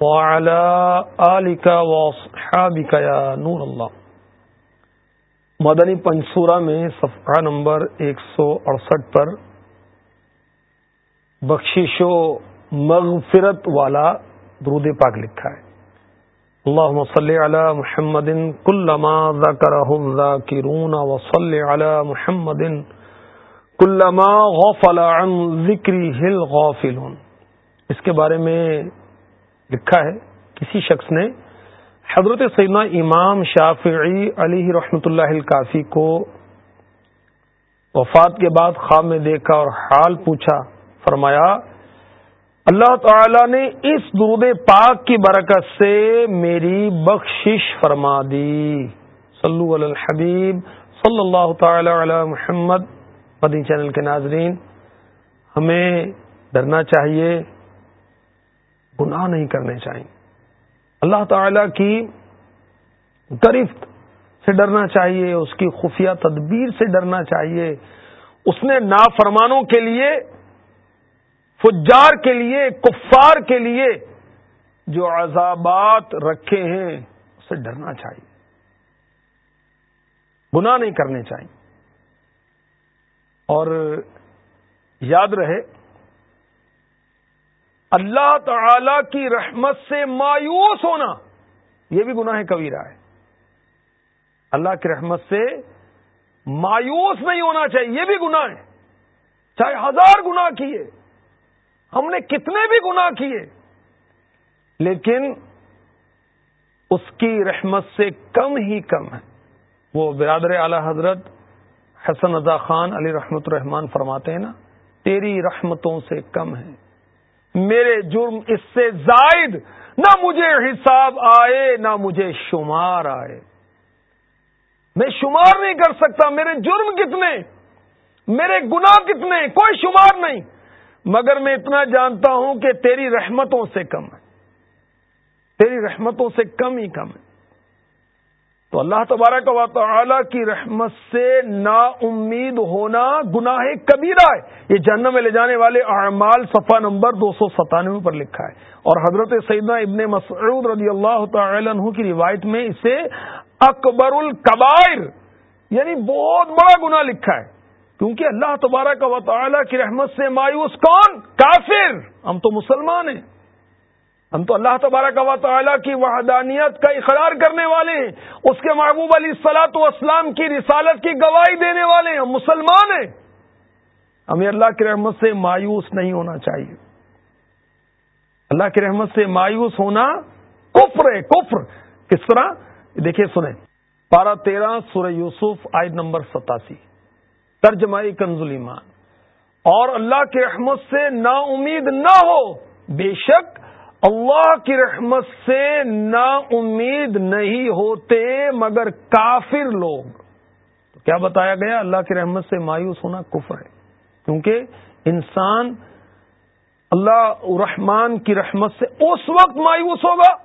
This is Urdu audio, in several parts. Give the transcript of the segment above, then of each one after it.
وعلى آلك وصحابك يا نور الله. مدنی پنصورہ میں صفحہ نمبر ایک سو اڑسٹھ پر بخشش و مغفرت والا درود پاک لکھا ہے۔ اللہ صلی علی محمد کلما ذکرہ الذاکرون وصلی علی محمد کلما غفل عن ذکری ہل غافلون اس کے بارے میں لکھا ہے، کسی شخص نے حضرت سیدنا امام شافعی علی رحمۃ اللہ الکافی کو وفات کے بعد خواب میں دیکھا اور حال پوچھا، فرمایا، اللہ تعالی نے اس درود پاک کی برکت سے میری بخشش فرما دی۔ صلو علی الحبیب، صلی اللہ تعالی علی محمد مدین چینل کے ناظرین، ہمیں ڈرنا چاہیے گناہ نہیں کرنے چاہیے۔ اللہ تعالی کی گرفت سے ڈرنا چاہیے، اس کی خفیہ تدبیر سے ڈرنا چاہیے۔ اس نے نافرمانوں کے لیے، فجار کے لیے، کفار کے لیے جو عذابات رکھے ہیں اسے ڈرنا چاہیے۔ گناہ نہیں کرنے چاہیے۔ اور یاد رہے اللہ تعالی کی رحمت سے مایوس ہونا یہ بھی گناہ کبیرہ ہے۔ اللہ کی رحمت سے مایوس نہیں ہونا چاہیے، یہ بھی گناہ ہے۔ چاہے ہزار گناہ کیے، ہم نے کتنے بھی گناہ کیے، لیکن اس کی رحمت سے کم ہی کم ہے۔ وہ برادر اعلی حضرت حسن رضا خان علی رحمت الرحمان فرماتے ہیں نا، تیری رحمتوں سے کم ہے۔ میرے جرم اس سے زائد، نہ مجھے حساب آئے، نہ مجھے شمار آئے۔ میں شمار نہیں کر سکتا، میرے جرم کتنے؟ میرے گناہ کتنے؟ کوئی شمار نہیں۔ مگر میں اتنا جانتا ہوں کہ تیری رحمتوں سے کم ہے۔ تیری رحمتوں سے کم ہی کم ہے۔ تو اللہ تبارک و تعالی کی رحمت سے نا امید ہونا گناہ کبیرہ ہے۔ یہ جہنم میں لے جانے والے اعمال صفحہ نمبر دو سو ستانوے پر لکھا ہے۔ اور حضرت سیدنا ابن مسعود رضی اللہ تعالی عنہ کی روایت میں اسے اکبر القبائر یعنی بہت بڑا گناہ لکھا ہے۔ کیونکہ اللہ تبارک و تعالی کی رحمت سے مایوس کون؟ کافر۔ ہم تو مسلمان ہیں۔ ہم تو اللہ تبارک و تعالی کی وحدانیت کا اقرار کرنے والے ہیں۔ اس کے محبوب علی سلاط اسلام کی رسالت کی گواہی دینے والے ہیں۔ ہم مسلمان ہیں۔ ہمیں اللہ کی رحمت سے مایوس نہیں ہونا چاہیے۔ اللہ کی رحمت سے مایوس ہونا کفر ہے، کفر۔ کس طرح؟ دیکھیے، سنیں۔ پارہ تیرہ، سورہ یوسف آئٹ نمبر ستاسی۔ ترجمائی کنزل ایمان اور اللہ کی رحمت سے نا امید نہ ہو، بے شک اللہ کی رحمت سے نا امید نہیں ہوتے مگر کافر لوگ۔ تو کیا بتایا گیا؟ اللہ کی رحمت سے مایوس ہونا کفر ہے۔ کیونکہ انسان اللہ رحمان کی رحمت سے اس وقت مایوس ہوگا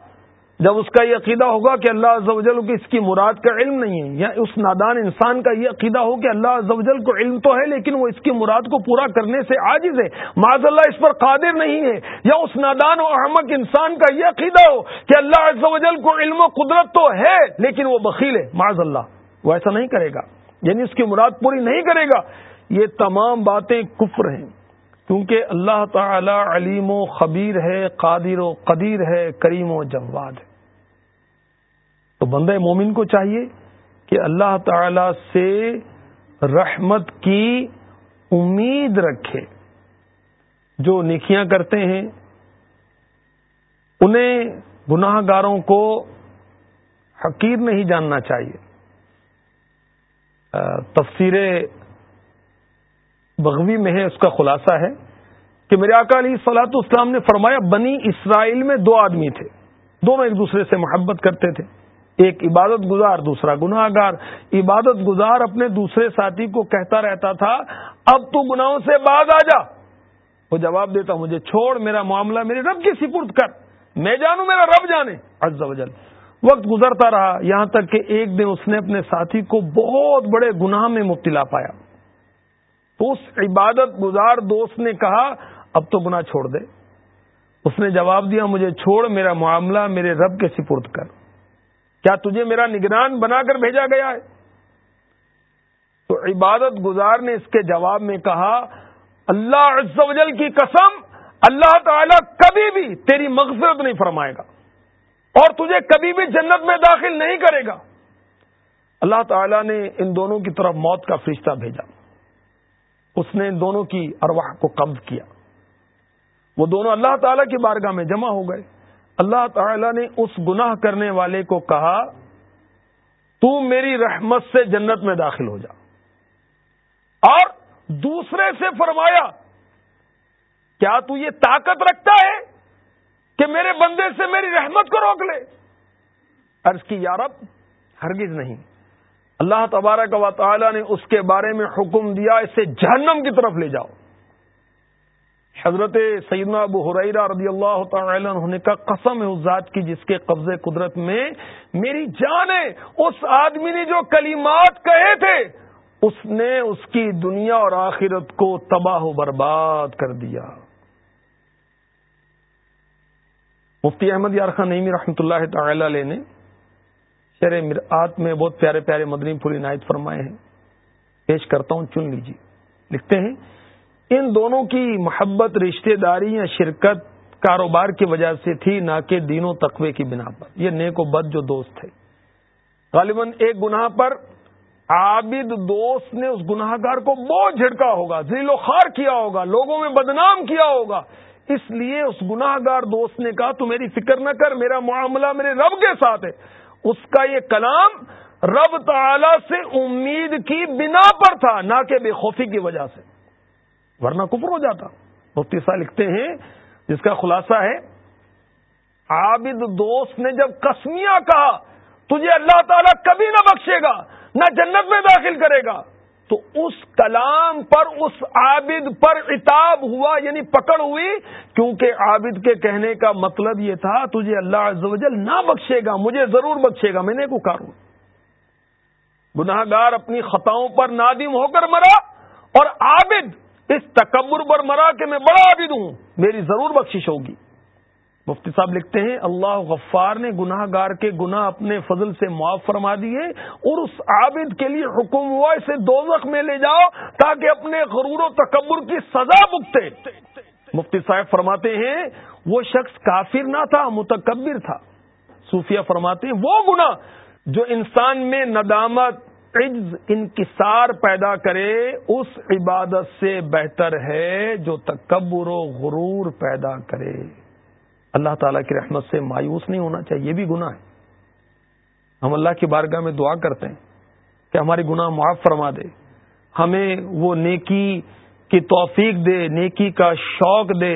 جب اس کا یہ عقیدہ ہوگا کہ اللہ عز و جل کو اس کی مراد کا علم نہیں ہے، یا اس نادان انسان کا یہ عقیدہ ہو کہ اللہ عز و جل کو علم تو ہے لیکن وہ اس کی مراد کو پورا کرنے سے عاجز ہے۔ معذ اللہ اس پر قادر نہیں ہے۔ یا اس نادان و احمق انسان کا یہ عقیدہ ہو کہ اللہ عز و جل کو علم و قدرت تو ہے لیکن وہ بخیل ہے۔ معذ اللہ، وہ ایسا نہیں کرے گا۔ یعنی اس کی مراد پوری نہیں کرے گا۔ یہ تمام باتیں کفر ہیں۔ کیونکہ اللہ تعالی علیم و خبیر ہے، قادر و قدیر ہے، کریم و جواد ہے۔ تو بندہ مومن کو چاہیے کہ اللہ تعالی سے رحمت کی امید رکھے۔ جو نیکیاں کرتے ہیں، انہیں گناہ گاروں کو حقیر نہیں جاننا چاہیے۔ تفسیر بغوی میں ہے، اس کا خلاصہ ہے کہ میرے آقا علی سلاط اسلام نے فرمایا، بنی اسرائیل میں دو آدمی تھے۔ دونوں ایک دوسرے سے محبت کرتے تھے۔ ایک عبادت گزار، دوسرا گناہ گار عبادت گزار اپنے دوسرے ساتھی کو کہتا رہتا تھا، اب تو گناہوں سے باز آ جا۔ وہ جواب دیتا، مجھے چھوڑ، میرا معاملہ میرے رب کی سپرد کر۔ میں جانوں، میرا رب جانے۔ عز و جل۔ وقت گزرتا رہا، یہاں تک کہ ایک دن اس نے اپنے ساتھی کو بہت بڑے گناہ میں مبتلا پایا۔ تو اس عبادت گزار دوست نے کہا، اب تو گناہ چھوڑ دے۔ اس نے جواب دیا، مجھے چھوڑ، میرا معاملہ میرے رب کے سپرد کر۔ کیا تجھے میرا نگران بنا کر بھیجا گیا ہے؟ تو عبادت گزار نے اس کے جواب میں کہا، اللہ عز و جل کی قسم، اللہ تعالی کبھی بھی تیری مغفرت نہیں فرمائے گا اور تجھے کبھی بھی جنت میں داخل نہیں کرے گا۔ اللہ تعالی نے ان دونوں کی طرف موت کا فرشتہ بھیجا۔ اس نے ان دونوں کی ارواح کو قبض کیا۔ وہ دونوں اللہ تعالی کی بارگاہ میں جمع ہو گئے۔ اللہ تعالی نے اس گناہ کرنے والے کو کہا، تو میری رحمت سے جنت میں داخل ہو جا۔ اور دوسرے سے فرمایا، کیا تو یہ طاقت رکھتا ہے کہ میرے بندے سے میری رحمت کو روک لے؟ عرض کی یارب ہرگز نہیں۔ اللہ تبارک و تعالی نے اس کے بارے میں حکم دیا، اسے جہنم کی طرف لے جاؤ۔ حضرت سیدنا ابو حریرہ رضی اللہ تعالی عنہ نے کہا، قسم ہے اس ذات کی جس کے قبضے قدرت میں میری جان ہے۔ اس آدمی نے جو کلمات کہے تھے، اس نے اس کی دنیا اور آخرت کو تباہ و برباد کر دیا۔ مفتی احمد یار خان نئی رحمۃ اللہ تعالی علیہ نے شر مرآت میں بہت پیارے پیارے مدنی پوری عنایت فرمائے ہیں۔ پیش کرتا ہوں، چن لیجیے۔ لکھتے ہیں ان دونوں کی محبت، رشتہ داری یا شرکت کاروبار کی وجہ سے تھی، نہ کہ دینوں تقوی کی بنا پر۔ یہ نیک و بد جو دوست تھے۔ غالباً ایک گناہ پر عابد دوست نے اس گناہ گار کو بہت جھڑکا ہوگا ذیل و خار کیا ہوگا، لوگوں میں بدنام کیا ہوگا۔ اس لیے اس گناہ گار دوست نے کہا، تو میری فکر نہ کر، میرا معاملہ میرے رب کے ساتھ ہے۔ اس کا یہ کلام رب تعالی سے امید کی بنا پر تھا، نہ کہ بے خوفی کی وجہ سے۔ ورنہ کفر ہو جاتا۔ مفتی صاحب لکھتے ہیں، جس کا خلاصہ ہے، عابد دوست نے جب کسمیاں کہا، تجھے اللہ تعالیٰ کبھی نہ بخشے گا، نہ جنت میں داخل کرے گا۔ تو اس کلام پر، اس عابد پر اتاب ہوا یعنی پکڑ ہوئی، کیونکہ عابد کے کہنے کا مطلب یہ تھا، تجھے اللہ عز و جل نہ بخشے گا، مجھے ضرور بخشے گا، میں نے کو کاروں۔ گناہ گار اپنی خطاؤں پر نادم ہو کر مرا، اور عابد اس تکبر پر مرا کہ میں بڑا عابد ہوں۔ میری ضرور بخشش ہوگی۔ مفتی صاحب لکھتے ہیں، اللہ غفار نے گناہ گار کے گناہ اپنے فضل سے معاف فرما دیے اور اس عابد کے لیے حکم ہوا، اسے دو میں لے جاؤ تاکہ اپنے غرور و تکبر کی سزا بکتے مفتی صاحب فرماتے ہیں، وہ شخص کافر نہ تھا، متکبر تھا۔ صوفیہ فرماتے ہیں، وہ گناہ جو انسان میں ندامت عجز انکسار پیدا کرے، اس عبادت سے بہتر ہے جو تکبر و غرور پیدا کرے۔ اللہ تعالیٰ کی رحمت سے مایوس نہیں ہونا چاہیے، یہ بھی گناہ ہے۔ ہم اللہ کی بارگاہ میں دعا کرتے ہیں کہ ہماری گناہ معاف فرما دے۔ ہمیں وہ نیکی کی توفیق دے، نیکی کا شوق دے۔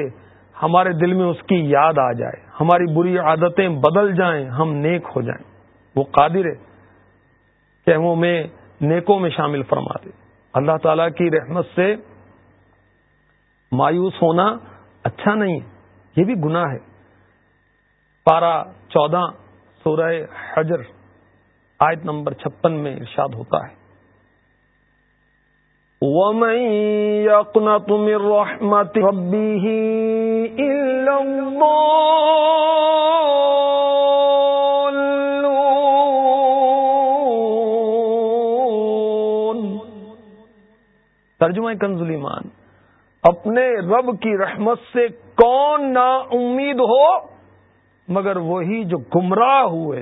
ہمارے دل میں اس کی یاد آ جائے۔ ہماری بری عادتیں بدل جائیں، ہم نیک ہو جائیں۔ وہ قادر ہے۔ کہ میں نیکوں میں شامل فرما دے۔ اللہ تعالی کی رحمت سے مایوس ہونا اچھا نہیں یہ بھی گناہ ہے۔ پارا چودہ سورہ حجر آیت نمبر چھپن میں ارشاد ہوتا ہے۔ وَمَن يَقْنَطُ مِن رَحْمَةِ رَبِّهِ إِلَّا اللَّهُ ترجمہ کنزل ایمان اپنے رب کی رحمت سے کون نا امید ہو؟ مگر وہی جو گمراہ ہوئے۔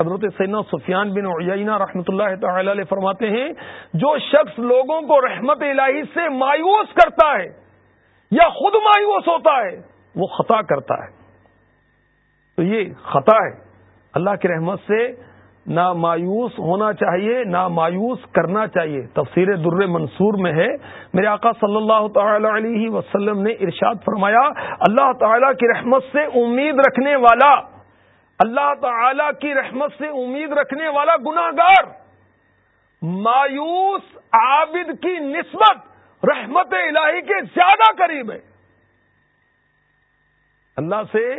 حضرت سینا سفیان بن عیینہ رحمۃ اللہ تعالی علیہ فرماتے ہیں، جو شخص لوگوں کو رحمت الہی سے مایوس کرتا ہے یا خود مایوس ہوتا ہے، وہ خطا کرتا ہے۔ تو یہ خطا ہے۔ اللہ کی رحمت سے نہ مایوس ہونا چاہیے نہ مایوس کرنا چاہیے۔ تفسیر در منصور میں ہے۔ میرے آقا صلی اللہ تعالی علیہ وسلم نے ارشاد فرمایا، اللہ تعالی کی رحمت سے امید رکھنے والا، اللہ تعالی کی رحمت سے امید رکھنے والا گناہ گار مایوس عابد کی نسبت رحمت الہی کے زیادہ قریب ہے۔ اللہ سے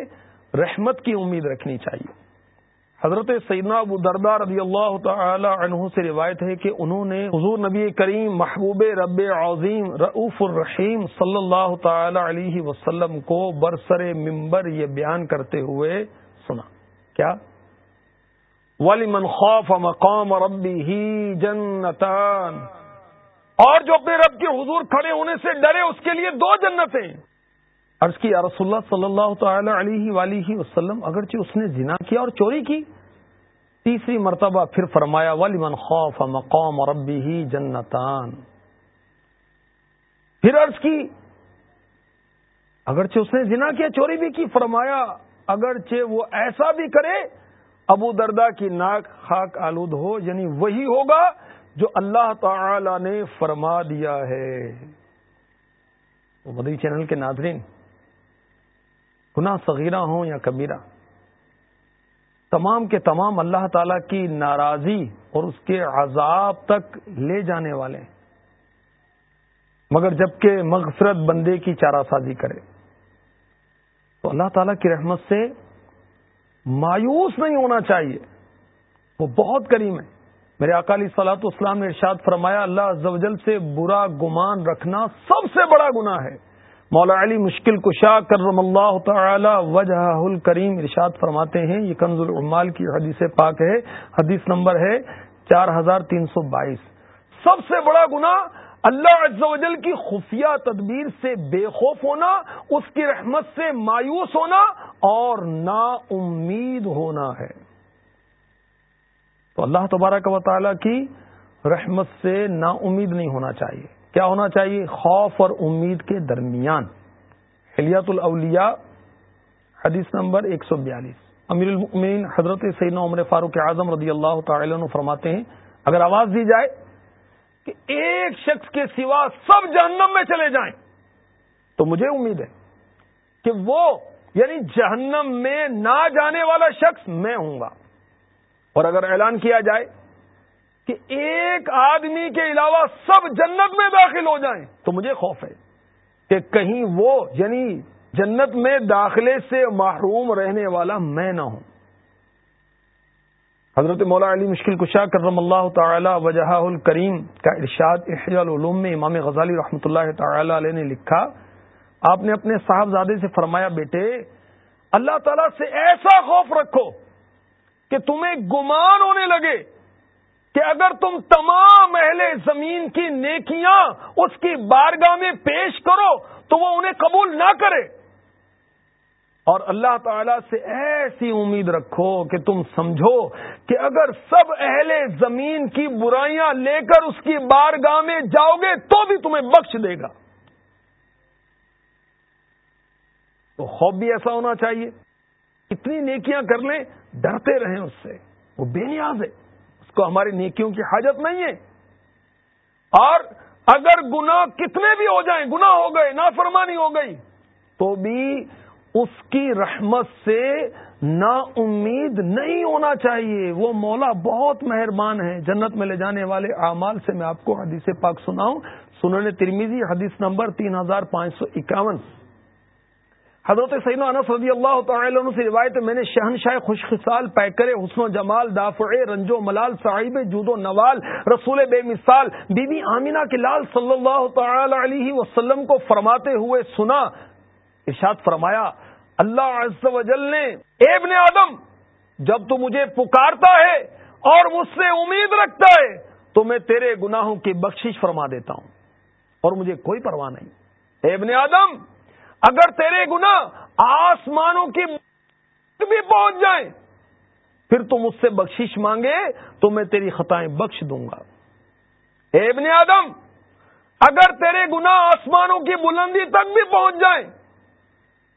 رحمت کی امید رکھنی چاہیے۔ حضرت سیدنا ابو دردار رضی اللہ تعالی عنہ سے روایت ہے کہ انہوں نے حضور نبی کریم محبوب رب عظیم رعف الرحیم صلی اللہ تعالی علیہ وسلم کو برسر ممبر یہ بیان کرتے ہوئے سنا۔ کیا؟ ولی من خوف مقام ربی ہی جنتان۔ اور جو اپنے رب کے حضور کھڑے ہونے سے ڈرے، اس کے لیے دو جنتیں۔ عرض کی رسول اللہ صلی اللہ تعالی علیہ ولی وسلم، اگرچہ اس نے زنا کیا اور چوری کی؟ تیسری مرتبہ پھر فرمایا ولی من خوف مقام ربی ہی جنتان. پھر عرض کی، اگرچہ اس نے زنا کیا، چوری بھی کی؟ فرمایا، اگرچہ وہ ایسا بھی کرے، ابو دردا کی ناک خاک آلود ہو یعنی وہی ہوگا جو اللہ تعالی نے فرما دیا ہے. مدری چینل کے ناظرین گناہ صغیرہ ہوں یا کبیرہ، تمام کے تمام اللہ تعالی کی ناراضی اور اس کے عذاب تک لے جانے والے مگر جبکہ مغفرت بندے کی چارہ سازی کرے، تو اللہ تعالی کی رحمت سے مایوس نہیں ہونا چاہیے۔ وہ بہت کریم ہے۔ میرے اکالی سلاط اسلام نے ارشاد فرمایا، اللہ عزوجل سے برا گمان رکھنا سب سے بڑا گناہ ہے۔ مولا علی مشکل کشا کرم اللہ تعالی وجہ الکریم ارشاد فرماتے ہیں، یہ کنز العمال کی حدیث پاک ہے۔ حدیث نمبر ہے چار ہزار تین سو بائیس۔ سب سے بڑا گنا اللہ عز و جل کی خفیہ تدبیر سے بے خوف ہونا، اس کی رحمت سے مایوس ہونا اور نا امید ہونا ہے۔ تو اللہ تبارک و تعالی کی رحمت سے نا امید نہیں ہونا چاہیے۔ کیا ہونا چاہیے؟ خوف اور امید کے درمیان۔ حلیت الاولیاء، حدیث نمبر ایک سو بیالیس۔ امیر المؤمنین حضرت سیدنا عمر فاروق اعظم رضی اللہ تعالی عنہ فرماتے ہیں، اگر آواز دی جائے کہ ایک شخص کے سوا سب جہنم میں چلے جائیں، تو مجھے امید ہے کہ وہ یعنی جہنم میں نہ جانے والا شخص میں ہوں گا۔ اور اگر اعلان کیا جائے کہ ایک آدمی کے علاوہ سب جنت میں داخل ہو جائیں۔ تو مجھے خوف ہے کہ کہیں وہ یعنی جنت میں داخلے سے محروم رہنے والا میں نہ ہوں۔ حضرت مولا علی مشکل کشا کرم اللہ تعالی وجہ الکریم کا ارشاد احیاء العلوم میں امام غزالی رحمۃ اللہ تعالی علیہ نے لکھا، آپ نے اپنے صاحبزادے سے فرمایا، بیٹے، اللہ تعالی سے ایسا خوف رکھو کہ تمہیں گمان ہونے لگے کہ اگر تم تمام اہل زمین کی نیکیاں اس کی بارگاہ میں پیش کرو تو وہ انہیں قبول نہ کرے۔ اور اللہ تعالی سے ایسی امید رکھو کہ تم سمجھو کہ اگر سب اہل زمین کی برائیاں لے کر اس کی بارگاہ میں جاؤ گے تو بھی تمہیں بخش دے گا۔ تو خوف بھی ایسا ہونا چاہیے۔ اتنی نیکیاں کر لیں، ڈرتے رہیں اس سے۔ وہ بے نیاز ہے۔ کو ہماری نیکیوں کی حاجت نہیں ہے۔ اور اگر گنا کتنے بھی ہو جائیں گنا ہو گئے، نافرمانی ہو گئی، تو بھی اس کی رحمت سے نا امید نہیں ہونا چاہیے۔ وہ مولا بہت مہربان ہے جنت میں لے جانے والے اعمال سے میں آپ کو حدیث پاک سناؤں۔ سننے ترمیزی حدیث نمبر تین ہزار پانچ سو اکاون۔ حضرت سعین انس رضی اللہ تعالی عنہ سے روایت میں نے شہنشاہ خوش خصال پیکر حسن و جمال، دافع رنج و ملال، صاحب جود و نوال، رسول بے مثال، بی بی آمینہ کے لال صلی اللہ تعالی علیہ وسلم کو فرماتے ہوئے سنا، ارشاد فرمایا، اللہ عز و جل نے ابن آدم، جب تو مجھے پکارتا ہے اور مجھ سے امید رکھتا ہے، تو میں تیرے گناہوں کی بخشش فرما دیتا ہوں، اور مجھے کوئی پرواہ نہیں۔ ابن آدم اگر تیرے گنا آسمانوں کی بھی پہنچ جائیں، پھر تم اس سے بخشش مانگے تو میں تیری خطائیں بخش دوں گا۔ اے ابن آدم، اگر تیرے گنا آسمانوں کی بلندی تک بھی پہنچ جائیں،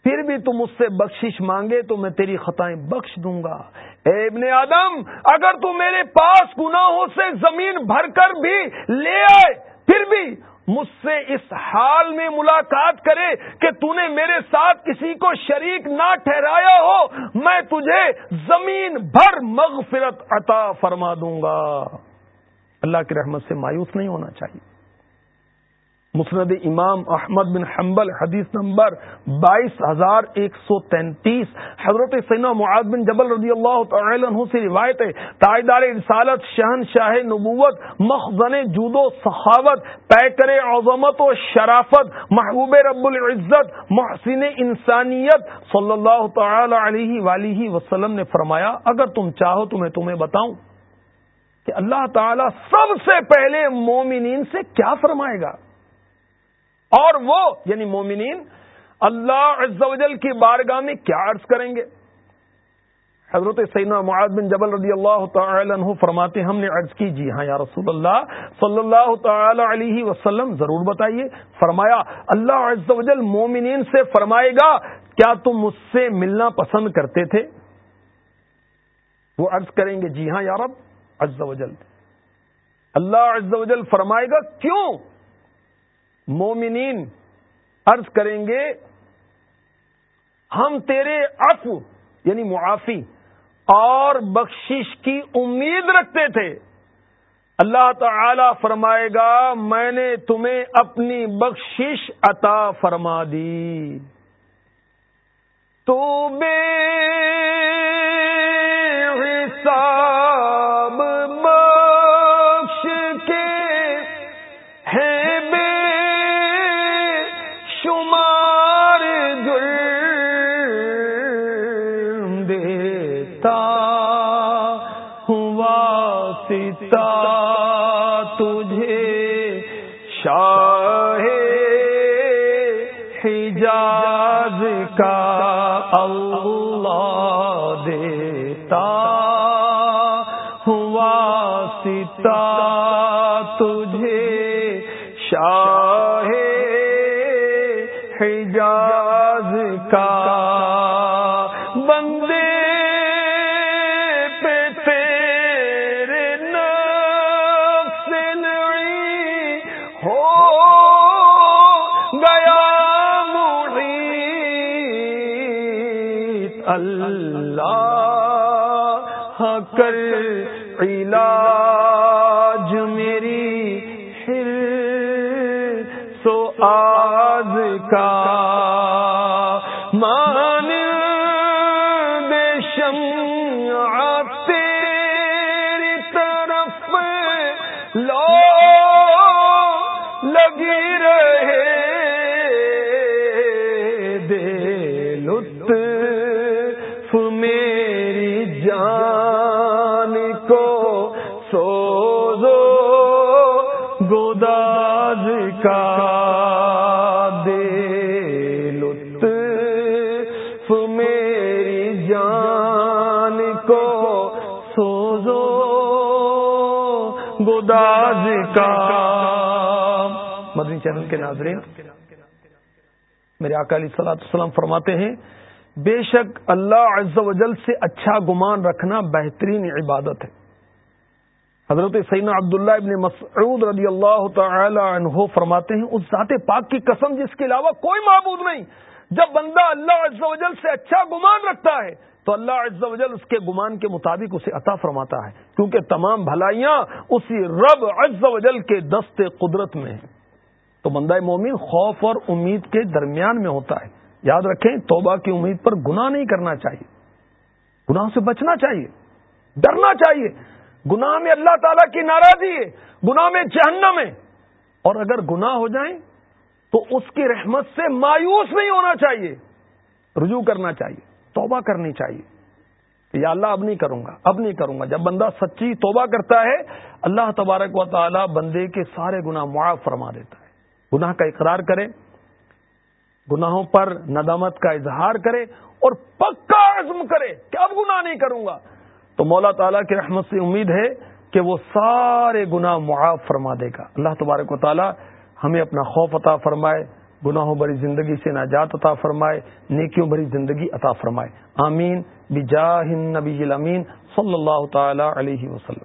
پھر بھی تم اس سے بخشش مانگے تو میں تیری خطائیں بخش دوں گا۔ اے ابن آدم، اگر تو میرے پاس گناہوں سے زمین بھر کر بھی لے آئے، پھر بھی مجھ سے اس حال میں ملاقات کرے کہ تو نے میرے ساتھ کسی کو شریک نہ ٹھہرایا ہو، میں تجھے زمین بھر مغفرت عطا فرما دوں گا۔ اللہ کی رحمت سے مایوس نہیں ہونا چاہیے۔ مسند امام احمد بن حنبل، حدیث نمبر بائیس ہزار ایک سو تینتیس۔ حضرت سینا معاذ بن جبل رضی اللہ تعالی عنہ سے روایت ہے تائیدار رسالت، شہن شاہ نبوت، مخزن جود و سخاوت، پیکر عظمت و شرافت، محبوب رب العزت، محسن انسانیت، صلی اللہ تعالی علیہ ولیہ وسلم نے فرمایا، اگر تم چاہو تو میں تمہیں بتاؤں کہ اللہ تعالی سب سے پہلے مومنین سے کیا فرمائے گا؟ اور وہ یعنی مومنین، اللہ عز و جل کی بارگاہ میں کیا عرض کریں گے؟ حضرت سیدنا معاذ بن جبل رضی اللہ تعالی عنہ فرماتے ہم نے عرض کی جی ہاں یا رسول اللہ، صلی اللہ تعالی علیہ وسلم، ضرور بتائیے۔ فرمایا، اللہ عز و جل مومنین سے فرمائے گا، کیا تم مجھ سے ملنا پسند کرتے تھے؟ وہ عرض کریں گے جی ہاں یا رب، عز و جل۔ اللہ عز و جل فرمائے گا، کیوں؟ مومنین عرض کریں گے، ہم تیرے عفو یعنی معافی اور بخشش کی امید رکھتے تھے۔ اللہ تعالی فرمائے گا، میں نے تمہیں اپنی بخشش عطا فرما دی۔ تو بے حساب دیتا ہوا سیتا تجھے شاہ حجاز کا ہو گیا محیط اللہ ہاں کر علا لطف میری جان کو سوزو، گوداز کا دے لطف۔ میری جان کو سوزو، گوداز کا۔ مدنی چینل کے ناظرین، میرے اکالی صلاح السلام فرماتے ہیں بے شک اللہ عز و جل سے اچھا گمان رکھنا بہترین عبادت ہے۔ حضرت سینا عبداللہ ابن مسعود رضی اللہ تعالی عنہ فرماتے ہیں، اس ذات پاک کی قسم جس کے علاوہ کوئی معبود نہیں، جب بندہ اللہ عز و جل سے اچھا گمان رکھتا ہے، تو اللہ عز و جل اس کے گمان کے مطابق اسے عطا فرماتا ہے۔ کیونکہ تمام بھلائیاں اسی رب عز و جل کے دست قدرت میں ہیں۔ تو بندہ مومن خوف اور امید کے درمیان میں ہوتا ہے۔ یاد رکھیں، توبہ کی امید پر گناہ نہیں کرنا چاہیے۔ گناہ سے بچنا چاہیے، ڈرنا چاہیے۔ گناہ میں اللہ تعالی کی ناراضی ہے، گناہ میں جہنم ہے۔ اور اگر گناہ ہو جائیں تو اس کی رحمت سے مایوس نہیں ہونا چاہیے، رجوع کرنا چاہیے، توبہ کرنی چاہیے۔ یا اللہ، اب نہیں کروں گا، اب نہیں کروں گا۔ جب بندہ سچی توبہ کرتا ہے، اللہ تبارک و تعالی بندے کے سارے گناہ معاف فرما دیتا ہے۔ گناہ کا اقرار کرے گناہوں پر ندامت کا اظہار کرے اور پکا عزم کرے کہ اب گناہ نہیں کروں گا۔ تو مولا تعالیٰ کی رحمت سے امید ہے کہ وہ سارے گناہ معاف فرما دے گا۔ اللہ تبارک و تعالیٰ ہمیں اپنا خوف عطا فرمائے، گناہوں بھری زندگی سے نجات عطا فرمائے، نیکیوں بھری زندگی عطا فرمائے۔ آمین۔ بجاہ النبی الامین صلی اللہ تعالی علیہ وسلم۔